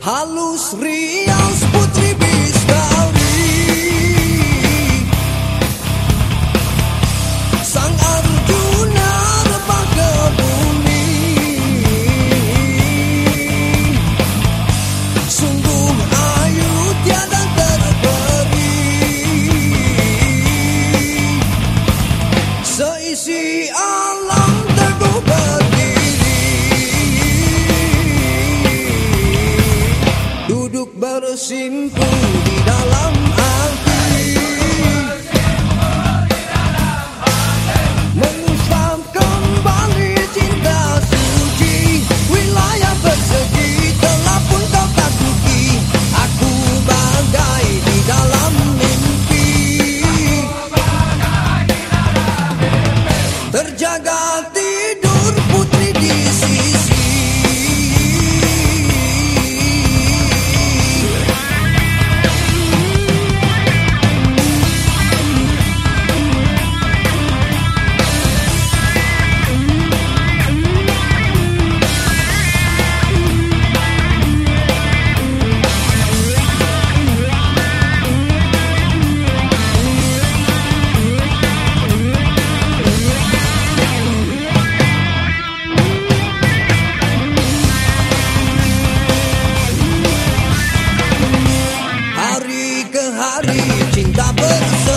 halus rias putri bisbari sang arjuna terbang ke bumi. Sungguh ayu tiada terperi seisi alam 幸福的大浪漫。my boots